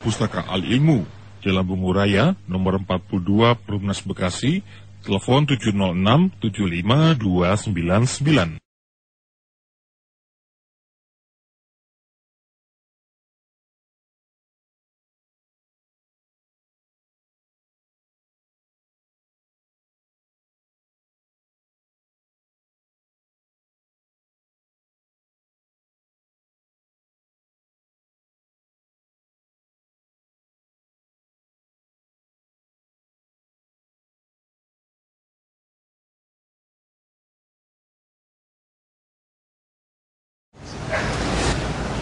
Pustaka Al-Ilmu, Jalan Bungu Raya, nomor 42, Perumnas Bekasi, telepon 706 75299.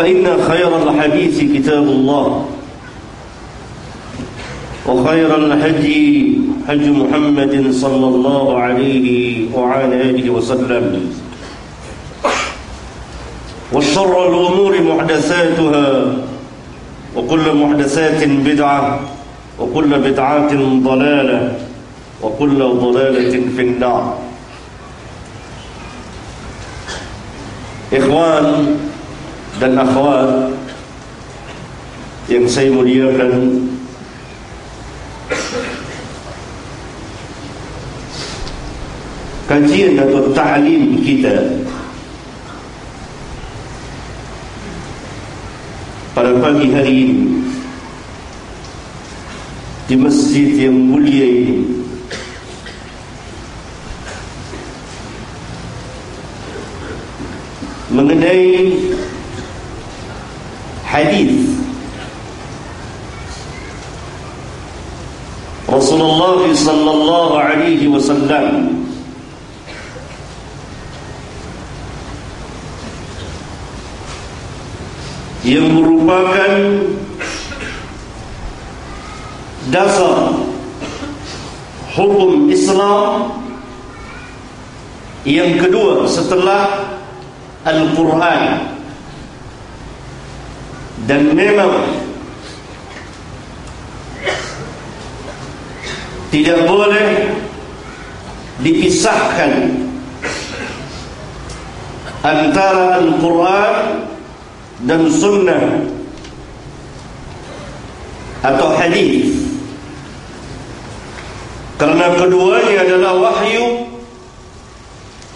فإن خير الحديث كتاب الله وخير الهدي هدي محمد صلى الله عليه وعلى آله وسلم وشر الأمور محدثاتها وكل محدثات بدعة وكل بدعة ضلالة وكل ضلالة في النار. إخوان dan akhwat yang saya muliakan kajian atau ta'lim kita pada pagi hari ini di masjid yang mulia ini mengenai hadis Rasulullah sallallahu alaihi wasallam. Yang merupakan dasar hukum Islam yang kedua setelah Al-Quran dan memang tidak boleh dipisahkan antara Al-Quran dan Sunnah atau hadis. Karena keduanya adalah wahyu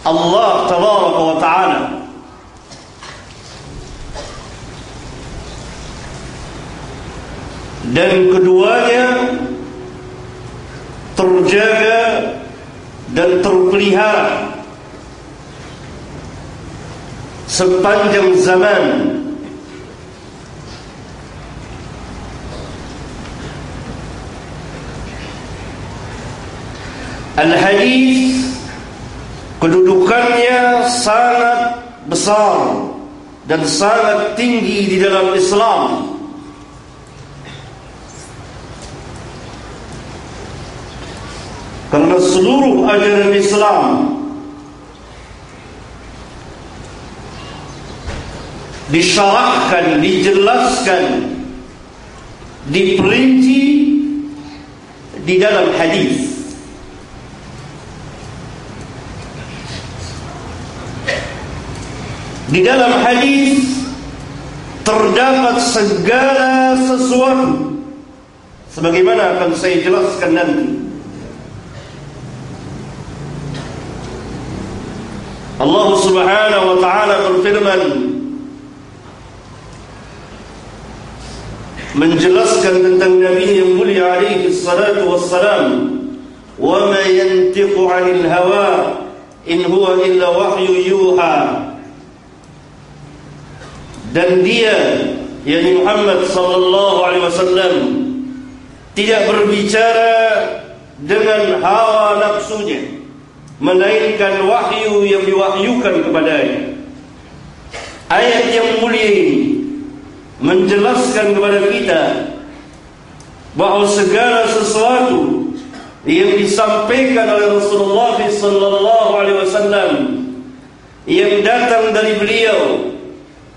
Allah tabaraka wa ta'ala dan keduanya terjaga dan terpelihara sepanjang zaman Al-Hadis kedudukannya sangat besar dan sangat tinggi di dalam Islam. Karena seluruh ajaran Islam disyarahkan, dijelaskan, diperinci di dalam hadis. Di dalam hadis terdapat segala sesuatu sebagaimana akan saya jelaskan nanti. Allah Subhanahu wa taala berfirman menjelaskan tentang Nabi yang mulia alaihi salatu wassalam wa ma yantiqu 'anil hawa in huwa illa wahyu yuha. Dan dia yakni Muhammad sallallahu alaihi wasallam tidak berbicara dengan hawa nafsunya melainkan wahyu yang diwahyukan kepadanya ayat yang mulia ini menjelaskan kepada kita bahawa segala sesuatu yang disampaikan oleh Rasulullah sallallahu alaihi wasallam yang datang dari beliau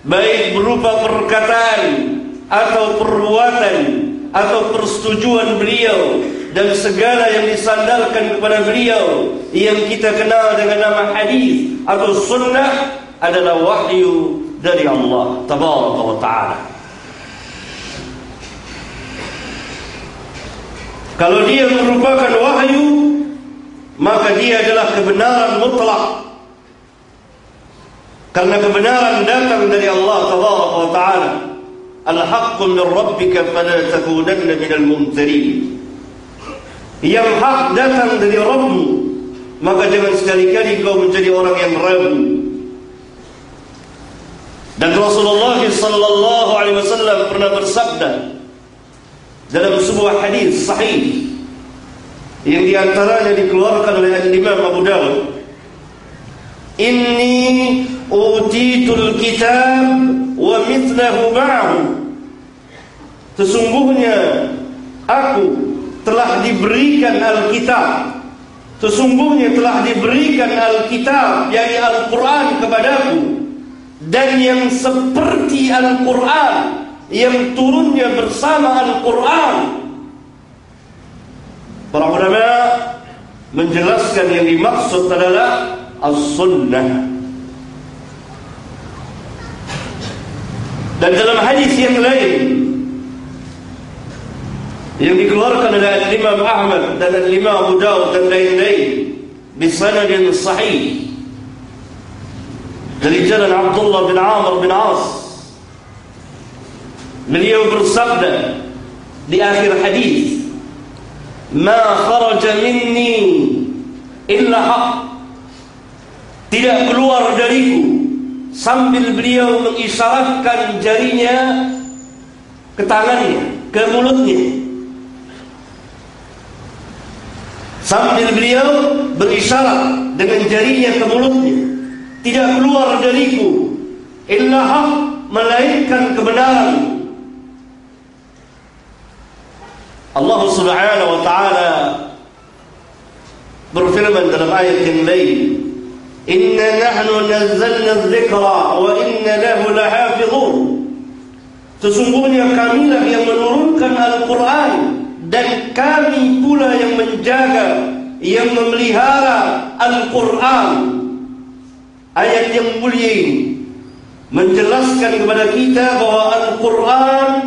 baik berupa perkataan atau perbuatan atau persetujuan beliau dan segala yang disandarkan kepada beliau yang kita kenal dengan nama hadis atau sunnah adalah wahyu dari Allah tabaraka wa taala. Kalau dia merupakan wahyu maka dia adalah kebenaran mutlak. Karena kebenaran datang dari Allah tabaraka wa taala. Al-haqqu min rabbika fala takunanna minal mumtarin yang hak datang dari Rabbmu maka jangan sekali-kali kau menjadi orang yang ragu. Dan Rasulullah sallallahu alaihi wasallam pernah bersabda dalam sebuah hadis sahih yang diantaranya dikeluarkan oleh Imam Abu Dawud Inni utitul kitab wa mithlahu ma'ahu. Sesungguhnya aku telah diberikan Alkitab. Sesungguhnya telah diberikan Alkitab yakni Al-Quran kepadaku. Dan yang seperti Al-Quran yang turunnya bersama Al-Quran. Para ulama menjelaskan yang dimaksud adalah as-sunnah. Dan dalam hadis yang lain yang dikeluarkan oleh Imam Ahmad dan Imam Abu Dawud dan lain-lain bisanadin sahih. Dari jalan Abdullah bin Amr bin As. Beliau bersabda di akhir hadis ma kharaja minni illa haqq tidak keluar dariku sambil beliau mengisyaratkan jarinya ke tangannya, ke mulutnya. Sambil beliau berisyarat dengan jarinya ke mulutnya. Tidak keluar dariku illa melainkan kebenaran. Allah Subhanahu wa taala berfirman dalam ayat yang lain Inna nahnu nazzalna dzikra wa inna lahu lahafizun. Sesungguhnya kamilah yang menurunkan Al-Quran dan kami pula yang menjaga, yang memelihara Al-Quran. Ayat yang mulia ini menjelaskan kepada kita bahwa Al-Quran